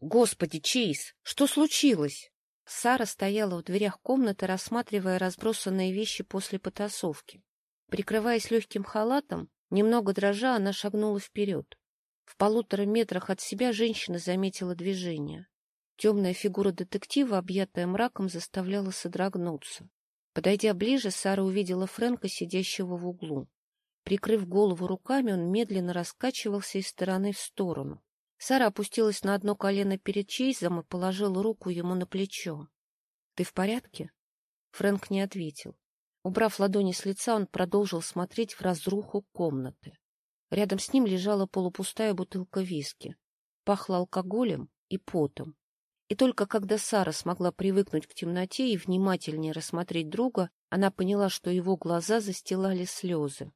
Господи, Чейз, что случилось? Сара стояла в дверях комнаты, рассматривая разбросанные вещи после потасовки. Прикрываясь легким халатом, немного дрожа, она шагнула вперед. В полутора метрах от себя женщина заметила движение. Темная фигура детектива, объятая мраком, заставляла содрогнуться. Подойдя ближе, Сара увидела Фрэнка, сидящего в углу. Прикрыв голову руками, он медленно раскачивался из стороны в сторону. Сара опустилась на одно колено перед Чейзом и положила руку ему на плечо. — Ты в порядке? Фрэнк не ответил. Убрав ладони с лица, он продолжил смотреть в разруху комнаты. Рядом с ним лежала полупустая бутылка виски. Пахло алкоголем и потом. И только когда Сара смогла привыкнуть к темноте и внимательнее рассмотреть друга, она поняла, что его глаза застилали слезы.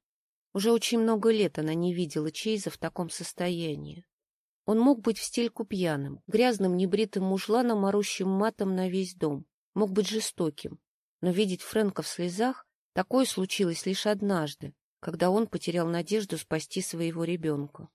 Уже очень много лет она не видела Чейза в таком состоянии. Он мог быть в стельку пьяным, грязным небритым мужланом, орущим матом на весь дом. Мог быть жестоким. Но видеть Фрэнка в слезах — такое случилось лишь однажды, когда он потерял надежду спасти своего ребенка.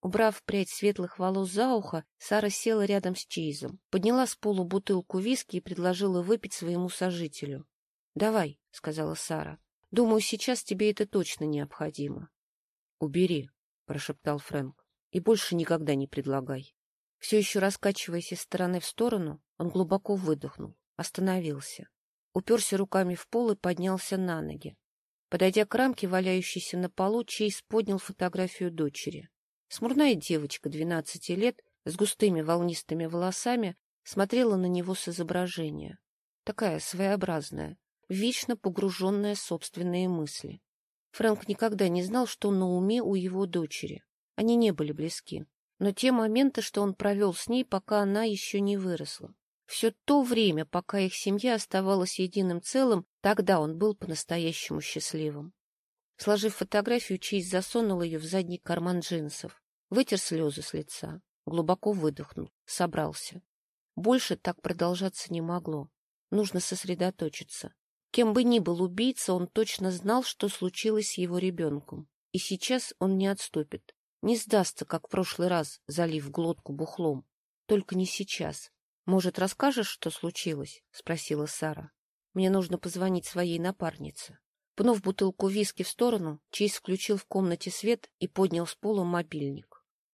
Убрав прядь светлых волос за ухо, Сара села рядом с Чейзом, подняла с полу бутылку виски и предложила выпить своему сожителю. — Давай, — сказала Сара. — Думаю, сейчас тебе это точно необходимо. — Убери, — прошептал Фрэнк и больше никогда не предлагай. Все еще раскачиваясь из стороны в сторону, он глубоко выдохнул, остановился, уперся руками в пол и поднялся на ноги. Подойдя к рамке, валяющейся на полу, Чейз поднял фотографию дочери. Смурная девочка, двенадцати лет, с густыми волнистыми волосами, смотрела на него с изображения. Такая своеобразная, вечно погруженная в собственные мысли. Фрэнк никогда не знал, что на уме у его дочери. Они не были близки. Но те моменты, что он провел с ней, пока она еще не выросла. Все то время, пока их семья оставалась единым целым, тогда он был по-настоящему счастливым. Сложив фотографию, Чейз засунул ее в задний карман джинсов, вытер слезы с лица, глубоко выдохнул, собрался. Больше так продолжаться не могло. Нужно сосредоточиться. Кем бы ни был убийца, он точно знал, что случилось с его ребенком. И сейчас он не отступит. Не сдастся, как в прошлый раз, залив глотку бухлом. Только не сейчас. Может, расскажешь, что случилось? — спросила Сара. Мне нужно позвонить своей напарнице. Пнув бутылку виски в сторону, Чейз включил в комнате свет и поднял с пола мобильник.